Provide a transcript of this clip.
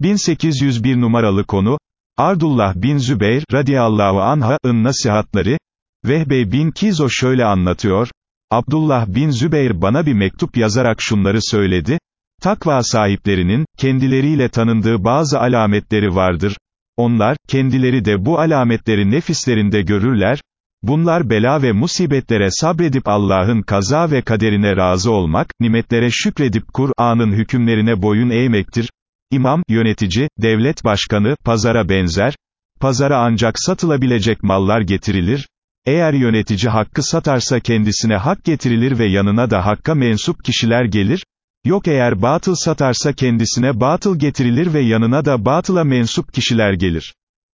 1801 numaralı konu, Ardullah bin Zübeyr, radiyallahu anha'ın nasihatları, Vehbe bin Kizo şöyle anlatıyor, Abdullah bin Zübeyr bana bir mektup yazarak şunları söyledi, takva sahiplerinin, kendileriyle tanındığı bazı alametleri vardır, onlar, kendileri de bu alametleri nefislerinde görürler, bunlar bela ve musibetlere sabredip Allah'ın kaza ve kaderine razı olmak, nimetlere şükredip Kur'an'ın hükümlerine boyun eğmektir, İmam, yönetici, devlet başkanı, pazara benzer, pazara ancak satılabilecek mallar getirilir, eğer yönetici hakkı satarsa kendisine hak getirilir ve yanına da hakka mensup kişiler gelir, yok eğer batıl satarsa kendisine batıl getirilir ve yanına da batıla mensup kişiler gelir.